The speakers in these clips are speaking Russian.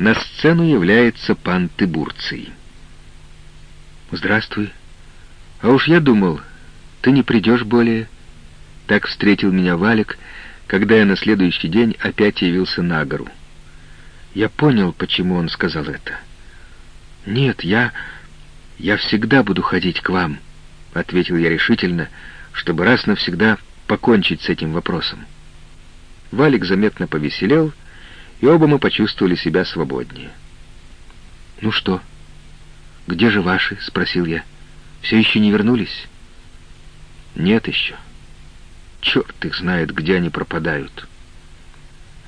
на сцену является пан Тыбурций. «Здравствуй. А уж я думал, ты не придешь более». Так встретил меня Валик, когда я на следующий день опять явился на гору. Я понял, почему он сказал это. «Нет, я... я всегда буду ходить к вам», — ответил я решительно, чтобы раз навсегда покончить с этим вопросом. Валик заметно повеселел, и оба мы почувствовали себя свободнее. «Ну что, где же ваши?» — спросил я. «Все еще не вернулись?» «Нет еще. Черт их знает, где они пропадают».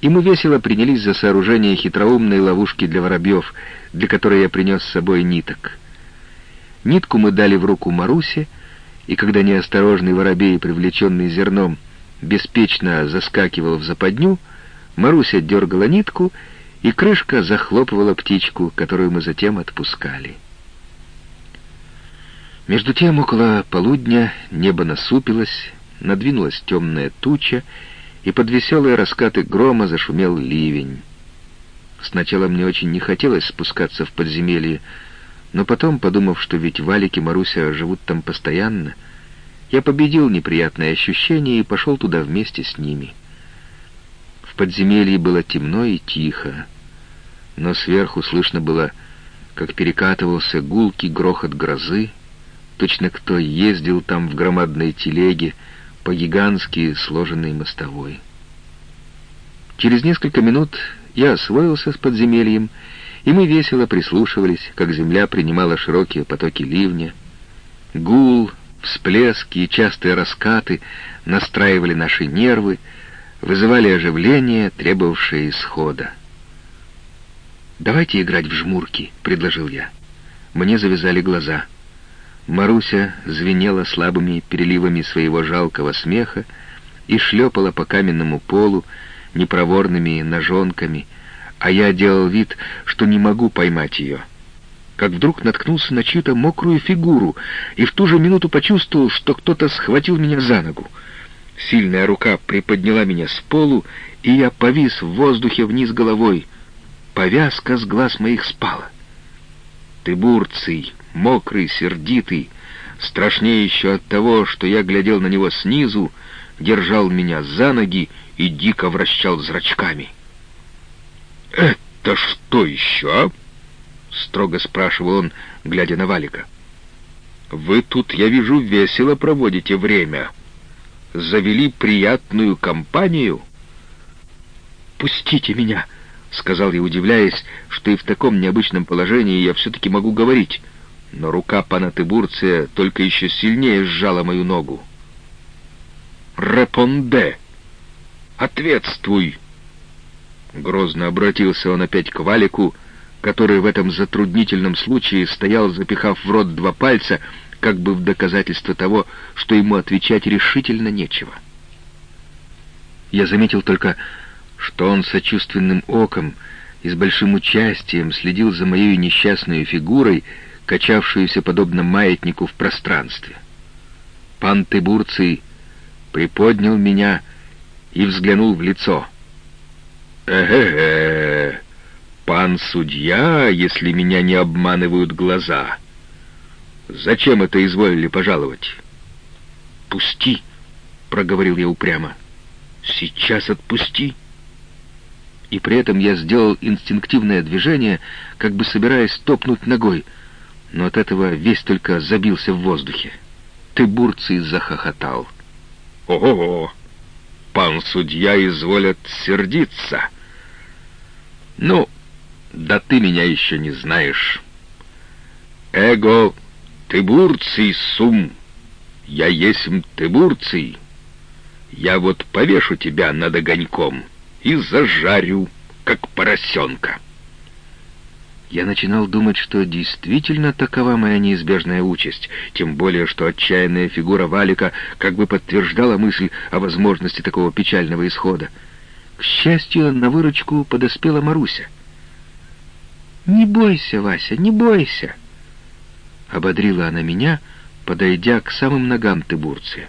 И мы весело принялись за сооружение хитроумной ловушки для воробьев, для которой я принес с собой ниток. Нитку мы дали в руку Марусе, и когда неосторожный воробей, привлеченный зерном, беспечно заскакивал в западню, Маруся дергала нитку, и крышка захлопывала птичку, которую мы затем отпускали. Между тем, около полудня небо насупилось, надвинулась темная туча, и под веселые раскаты грома зашумел ливень. Сначала мне очень не хотелось спускаться в подземелье, но потом, подумав, что ведь Валик и Маруся живут там постоянно, я победил неприятное ощущение и пошел туда вместе с ними. Подземелье было темно и тихо, но сверху слышно было, как перекатывался гулкий грохот грозы, точно кто ездил там в громадной телеге по гигантски сложенной мостовой. Через несколько минут я освоился с подземельем, и мы весело прислушивались, как земля принимала широкие потоки ливня. Гул, всплески и частые раскаты настраивали наши нервы, вызывали оживление, требовавшее исхода. «Давайте играть в жмурки», — предложил я. Мне завязали глаза. Маруся звенела слабыми переливами своего жалкого смеха и шлепала по каменному полу непроворными ножонками, а я делал вид, что не могу поймать ее как вдруг наткнулся на чью-то мокрую фигуру и в ту же минуту почувствовал, что кто-то схватил меня за ногу. Сильная рука приподняла меня с полу, и я повис в воздухе вниз головой. Повязка с глаз моих спала. Ты бурций, мокрый, сердитый, страшнее еще от того, что я глядел на него снизу, держал меня за ноги и дико вращал зрачками. «Это что еще?» а?» — строго спрашивал он, глядя на Валика. «Вы тут, я вижу, весело проводите время. Завели приятную компанию?» «Пустите меня!» — сказал я, удивляясь, что и в таком необычном положении я все-таки могу говорить. Но рука пана Тыбурция только еще сильнее сжала мою ногу. «Репонде! Ответствуй!» Грозно обратился он опять к Валику, который в этом затруднительном случае стоял, запихав в рот два пальца, как бы в доказательство того, что ему отвечать решительно нечего. Я заметил только, что он сочувственным оком и с большим участием следил за моей несчастной фигурой, качавшуюся подобно маятнику в пространстве. Пан Тыбурций приподнял меня и взглянул в лицо. «Э-э-э!» «Пан судья, если меня не обманывают глаза. Зачем это изволили пожаловать?» «Пусти», — проговорил я упрямо. «Сейчас отпусти». И при этом я сделал инстинктивное движение, как бы собираясь топнуть ногой, но от этого весь только забился в воздухе. Ты бурций захохотал. «Ого-го! Пан судья изволят сердиться!» «Ну, да ты меня еще не знаешь. Эго Тыбурций сум, я есмь Тыбурций. Я вот повешу тебя над огоньком и зажарю, как поросенка. Я начинал думать, что действительно такова моя неизбежная участь, тем более, что отчаянная фигура Валика как бы подтверждала мысль о возможности такого печального исхода. К счастью, на выручку подоспела Маруся. «Не бойся, Вася, не бойся!» Ободрила она меня, подойдя к самым ногам Тыбурция.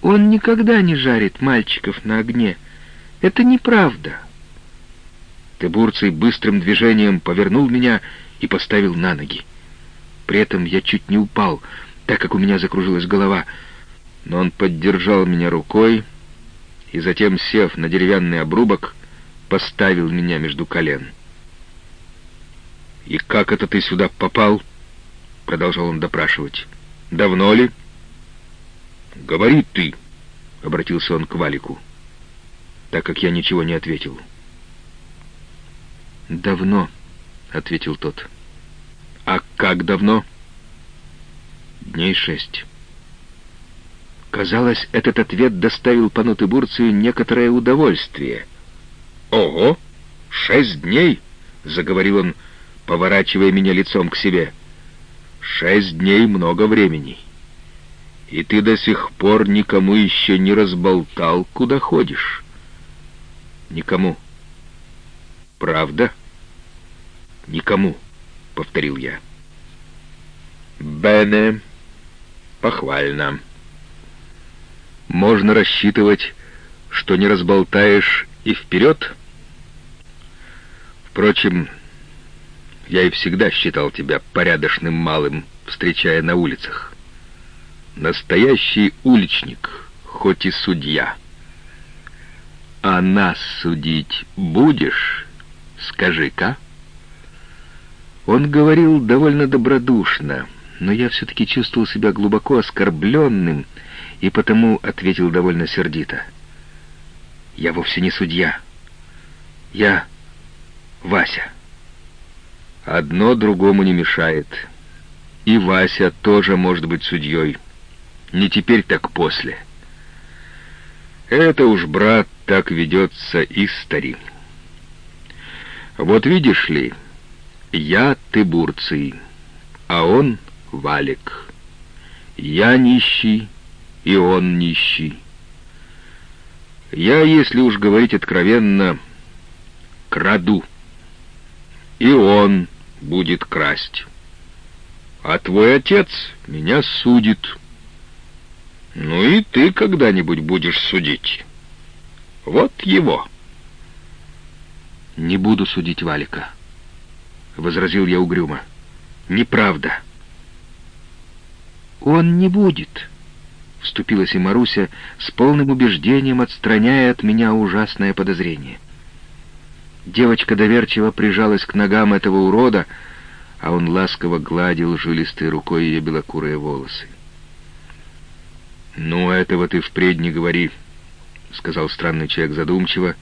«Он никогда не жарит мальчиков на огне. Это неправда». Тыбурций быстрым движением повернул меня и поставил на ноги. При этом я чуть не упал, так как у меня закружилась голова, но он поддержал меня рукой и затем, сев на деревянный обрубок, поставил меня между колен. «И как это ты сюда попал?» — продолжал он допрашивать. «Давно ли?» «Говори ты», — обратился он к Валику, так как я ничего не ответил. «Давно», — ответил тот. «А как давно?» «Дней шесть». Казалось, этот ответ доставил пану Тыбурцию некоторое удовольствие. «Ого! Шесть дней!» — заговорил он, поворачивая меня лицом к себе. «Шесть дней — много времени. И ты до сих пор никому еще не разболтал, куда ходишь?» «Никому». «Правда?» «Никому», — повторил я. «Бене, похвально. Можно рассчитывать, что не разболтаешь и вперед?» Впрочем, я и всегда считал тебя порядочным малым, встречая на улицах. Настоящий уличник, хоть и судья. А нас судить будешь, скажи-ка? Он говорил довольно добродушно, но я все-таки чувствовал себя глубоко оскорбленным и потому ответил довольно сердито. «Я вовсе не судья. Я Вася». «Одно другому не мешает. И Вася тоже может быть судьей. Не теперь, так после». «Это уж, брат, так ведется и старик. Вот видишь ли...» Я Тыбурций, а он Валик. Я нищий, и он нищий. Я, если уж говорить откровенно, краду. И он будет красть. А твой отец меня судит. Ну и ты когда-нибудь будешь судить. Вот его. Не буду судить Валика. — возразил я угрюмо. «Неправда». «Он не будет», — вступилась и Маруся с полным убеждением, отстраняя от меня ужасное подозрение. Девочка доверчиво прижалась к ногам этого урода, а он ласково гладил жилистой рукой ее белокурые волосы. «Ну, этого ты впредь не говори», — сказал странный человек задумчиво,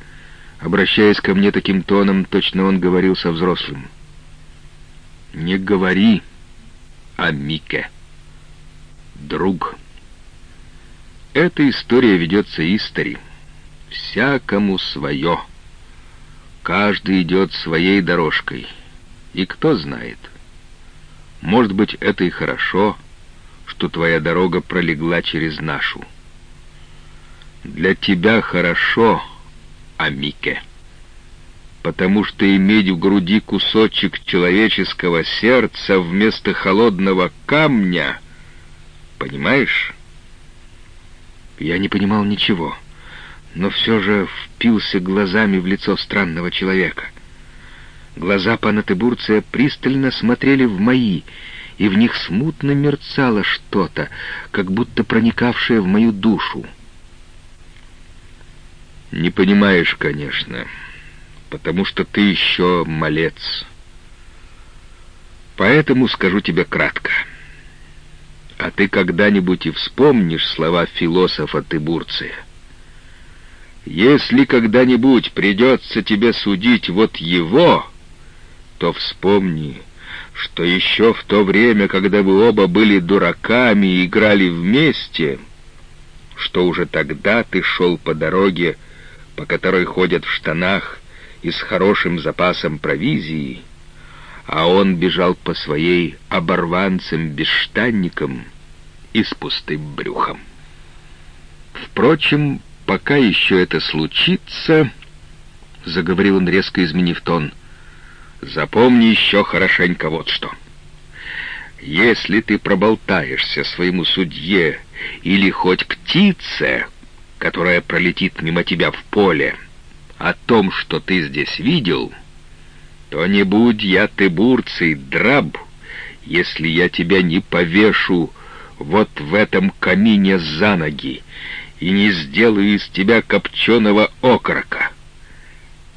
обращаясь ко мне таким тоном, точно он говорил со взрослым. Не говори о Мике. Друг. Эта история ведется истори. Всякому свое. Каждый идет своей дорожкой. И кто знает. Может быть, это и хорошо, что твоя дорога пролегла через нашу. Для тебя хорошо, Амике потому что иметь в груди кусочек человеческого сердца вместо холодного камня, понимаешь? Я не понимал ничего, но все же впился глазами в лицо странного человека. Глаза пана Тыбурция пристально смотрели в мои, и в них смутно мерцало что-то, как будто проникавшее в мою душу. «Не понимаешь, конечно», потому что ты еще малец. Поэтому скажу тебе кратко. А ты когда-нибудь и вспомнишь слова философа Тыбурция. Если когда-нибудь придется тебе судить вот его, то вспомни, что еще в то время, когда вы оба были дураками и играли вместе, что уже тогда ты шел по дороге, по которой ходят в штанах и с хорошим запасом провизии, а он бежал по своей оборванцам-бесштанникам и с пустым брюхом. Впрочем, пока еще это случится, — заговорил он, резко изменив тон, — запомни еще хорошенько вот что. Если ты проболтаешься своему судье или хоть птице, которая пролетит мимо тебя в поле, — о том, что ты здесь видел, то не будь я ты бурцей, драб, если я тебя не повешу вот в этом камине за ноги и не сделаю из тебя копченого окорока.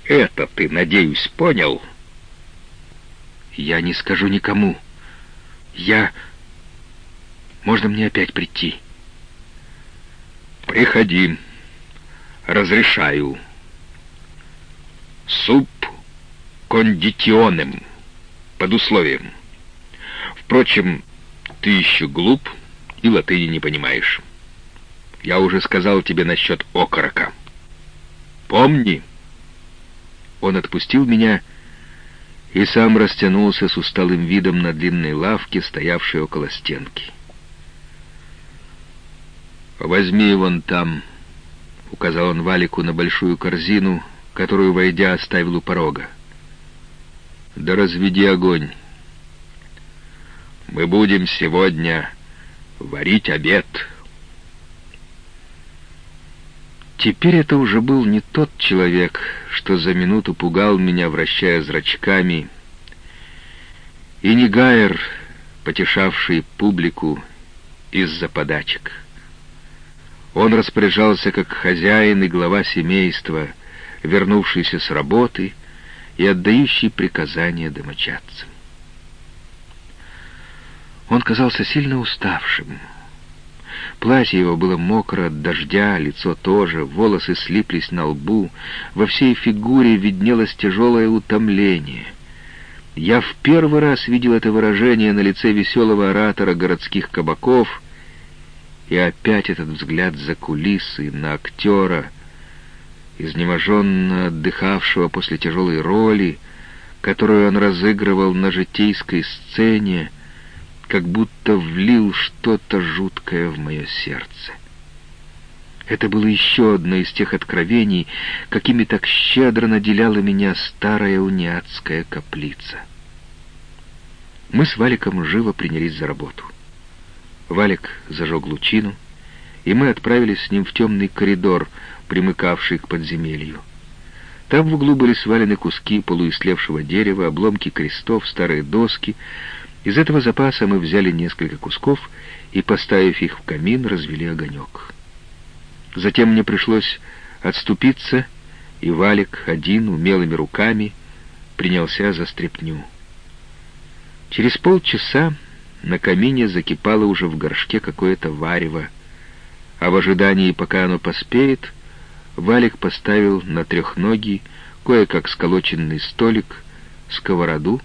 Это ты, надеюсь, понял? Я не скажу никому. Я... Можно мне опять прийти? Приходи. Разрешаю. Суп кондитионем, под условием. Впрочем, ты еще глуп и латыни не понимаешь. Я уже сказал тебе насчет окорока. Помни. Он отпустил меня и сам растянулся с усталым видом на длинной лавке, стоявшей около стенки. «Возьми вон там», — указал он Валику на большую корзину, которую, войдя, оставил у порога. «Да разведи огонь. Мы будем сегодня варить обед». Теперь это уже был не тот человек, что за минуту пугал меня, вращая зрачками, и не Гайер, потешавший публику из-за подачек. Он распоряжался как хозяин и глава семейства, вернувшийся с работы и отдающий приказания домочадцам. Он казался сильно уставшим. Платье его было мокро от дождя, лицо тоже, волосы слиплись на лбу, во всей фигуре виднелось тяжелое утомление. Я в первый раз видел это выражение на лице веселого оратора городских кабаков — и опять этот взгляд за кулисы на актера, изнеможенно отдыхавшего после тяжелой роли, которую он разыгрывал на житейской сцене, как будто влил что-то жуткое в мое сердце. Это было еще одно из тех откровений, какими так щедро наделяла меня старая униатская каплица. Мы с Валиком живо принялись за работу. Валик зажег лучину, и мы отправились с ним в темный коридор, примыкавший к подземелью. Там в углу были свалены куски полуислевшего дерева, обломки крестов, старые доски. Из этого запаса мы взяли несколько кусков и, поставив их в камин, развели огонек. Затем мне пришлось отступиться, и Валик один умелыми руками принялся за стряпню. Через полчаса на камине закипало уже в горшке какое-то варево, а в ожидании, пока оно поспеет, Валик поставил на трехногий, кое-как сколоченный столик, сковороду,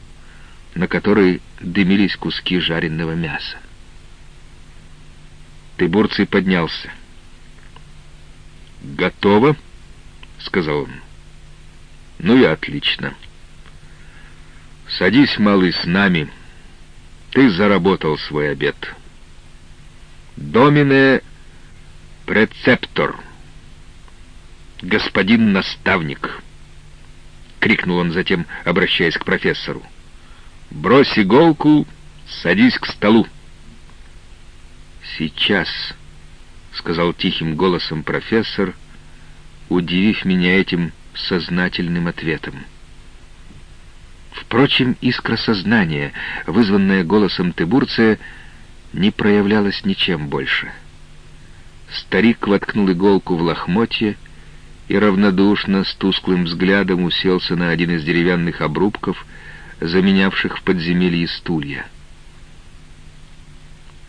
на которой дымились куски жареного мяса. Тыбурций поднялся. «Готово?» — сказал он. «Ну и отлично. Садись, малый, с нами». Ты заработал свой обед. Домине прецептор. Господин наставник. Крикнул он затем, обращаясь к профессору. Брось иголку, садись к столу. Сейчас, сказал тихим голосом профессор, удивив меня этим сознательным ответом. Впрочем, искра сознания, вызванная голосом Тыбурция, не проявлялась ничем больше. Старик воткнул иголку в лохмотье и равнодушно, с тусклым взглядом уселся на один из деревянных обрубков, заменявших в подземелье стулья.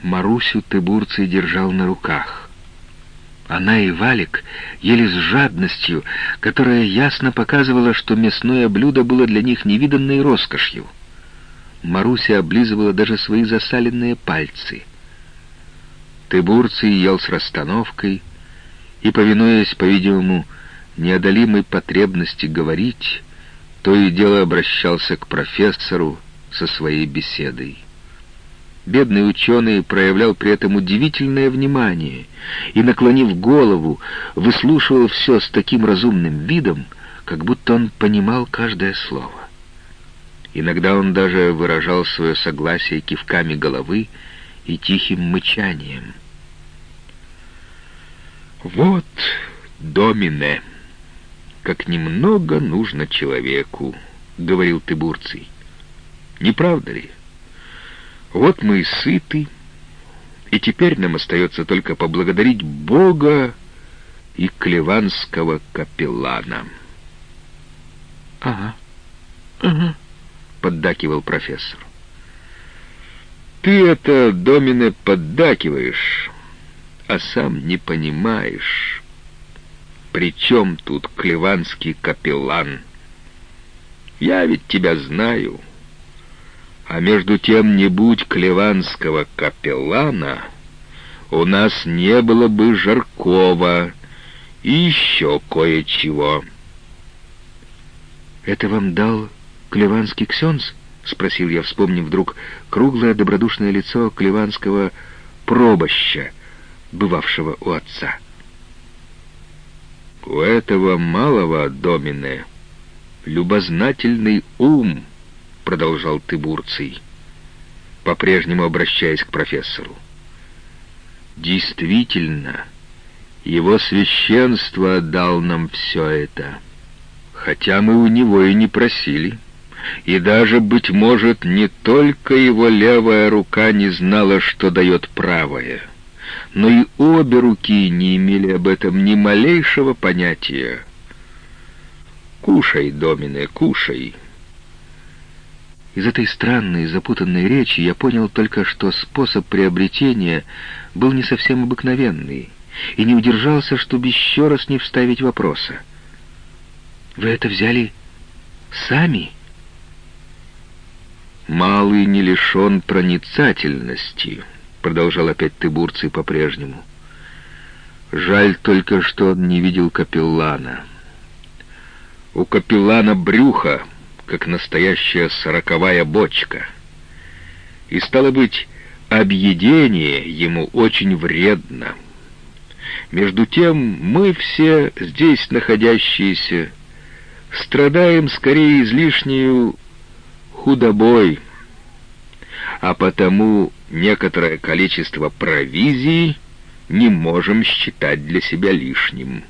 Марусю Тыбурций держал на руках. Она и Валик ели с жадностью, которая ясно показывала, что мясное блюдо было для них невиданной роскошью. Маруся облизывала даже свои засаленные пальцы. Тыбурций ел с расстановкой и, повинуясь, по-видимому, неодолимой потребности говорить, то и дело обращался к профессору со своей беседой. Бедный ученый проявлял при этом удивительное внимание и, наклонив голову, выслушивал все с таким разумным видом, как будто он понимал каждое слово. Иногда он даже выражал свое согласие кивками головы и тихим мычанием. «Вот, домине, как немного нужно человеку говорил Тыбурций. Не правда ли? Вот мы и сыты, и теперь нам остается только поблагодарить Бога и клеванского капеллана. — Ага, ага, — поддакивал профессор. Ты это, Домине, поддакиваешь, а сам не понимаешь, при чем тут клеванский капеллан. Я ведь тебя знаю. А между тем, не будь клеванского капеллана, у нас не было бы Жаркова и еще кое-чего. «Это вам дал клеванский ксенз?» — спросил я, вспомнив вдруг круглое добродушное лицо клеванского пробоща, бывавшего у отца. «У этого малого домине любознательный ум», — продолжал Тыбурций, по-прежнему обращаясь к профессору. «Действительно, его священство дал нам все это, хотя мы у него и не просили». И даже, быть может, не только его левая рука не знала, что дает правая — но и обе руки не имели об этом ни малейшего понятия. «Кушай, Домине, кушай!» Из этой странной, запутанной речи я понял только, что способ приобретения был не совсем обыкновенный, и не удержался, чтобы еще раз не вставить вопроса. «Вы это взяли сами?» «Малый не лишен проницательности», — продолжал опять Тыбурций по-прежнему. «Жаль только, что он не видел капеллана. У капеллана брюхо, как настоящая сороковая бочка. И, стало быть, объедение ему очень вредно. Между тем мы все здесь находящиеся страдаем скорее излишнюю худобой, а потому некоторое количество провизии не можем считать для себя лишним.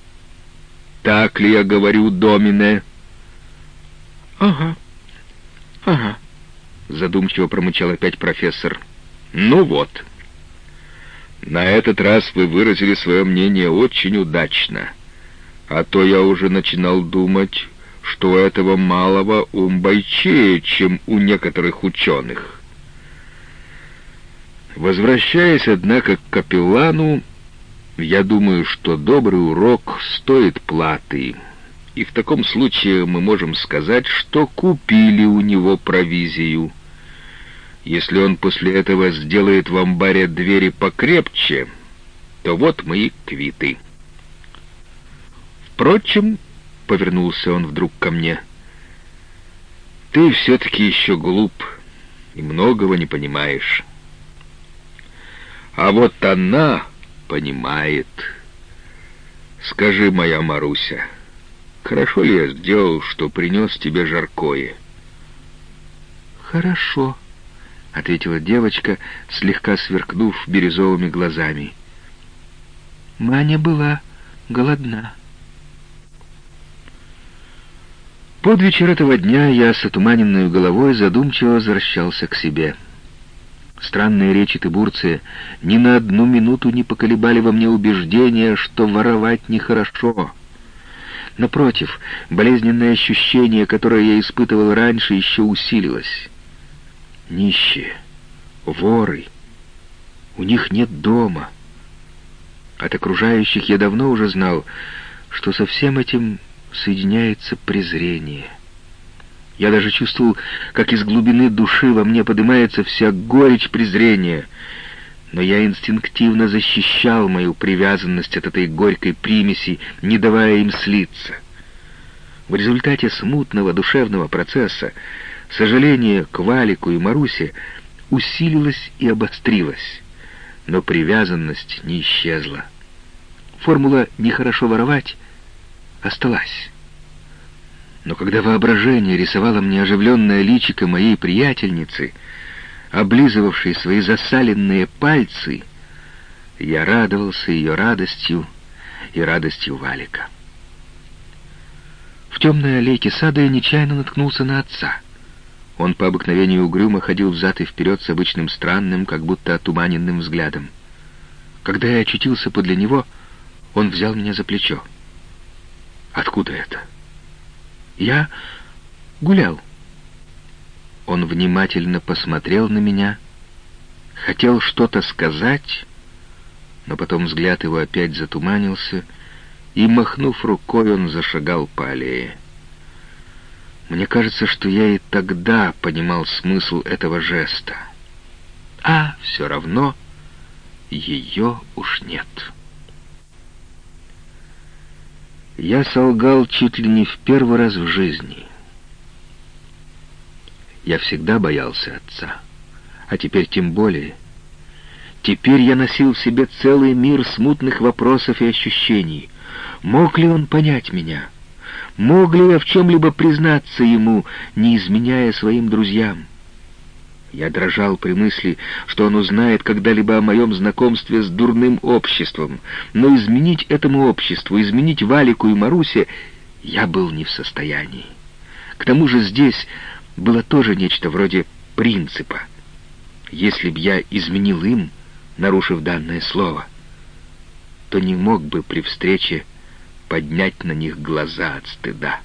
Так ли я говорю, Домине? Ага, ага, задумчиво промычал опять профессор. Ну вот. На этот раз вы выразили свое мнение очень удачно. А то я уже начинал думать, что у этого малого ум бойчее, чем у некоторых ученых. Возвращаясь, однако, к капеллану, я думаю, что добрый урок стоит платы, и в таком случае мы можем сказать, что купили у него провизию. Если он после этого сделает в амбаре двери покрепче, то вот мы и квиты. Впрочем, — повернулся он вдруг ко мне, — ты все-таки еще глуп и многого не понимаешь. А вот она понимает. Скажи, моя Маруся, хорошо ли я сделал, что принес тебе жаркое? Хорошо, — ответила девочка, слегка сверкнув бирюзовыми глазами. Маня была голодна. Под вечер этого дня я с отуманенной головой задумчиво возвращался к себе. — Странные речи Тыбурция ни на одну минуту не поколебали во мне убеждения, что воровать нехорошо. Напротив, болезненное ощущение, которое я испытывал раньше, еще усилилось. Нищие, воры, у них нет дома. От окружающих я давно уже знал, что со всем этим соединяется презрение — я даже чувствовал, как из глубины души во мне поднимается вся горечь презрения. Но я инстинктивно защищал мою привязанность от этой горькой примеси, не давая им слиться. В результате смутного душевного процесса сожаление к Валику и Марусе усилилось и обострилось, но привязанность не исчезла. Формула «нехорошо воровать» осталась. Но когда воображение рисовало мне оживленное личико моей приятельницы, облизывавшей свои засаленные пальцы, я радовался ее радостью и радостью Валика. В темной аллейке сада я нечаянно наткнулся на отца. Он по обыкновению угрюмо ходил взад и вперед с обычным странным, как будто отуманенным взглядом. Когда я очутился подле него, он взял меня за плечо. «Откуда это?» «Я гулял». Он внимательно посмотрел на меня, хотел что-то сказать, но потом взгляд его опять затуманился, и, махнув рукой, он зашагал по аллее. Мне кажется, что я и тогда понимал смысл этого жеста. А все равно ее уж нет. Я солгал чуть ли не в первый раз в жизни. Я всегда боялся отца, а теперь тем более. Теперь я носил в себе целый мир смутных вопросов и ощущений. Мог ли он понять меня? Мог ли я в чем-либо признаться ему, не изменяя своим друзьям? Я дрожал при мысли, что он узнает когда-либо о моем знакомстве с дурным обществом, но изменить этому обществу, изменить Валику и Марусе я был не в состоянии. К тому же здесь было тоже нечто вроде принципа. Если б я изменил им, нарушив данное слово, то не мог бы при встрече поднять на них глаза от стыда.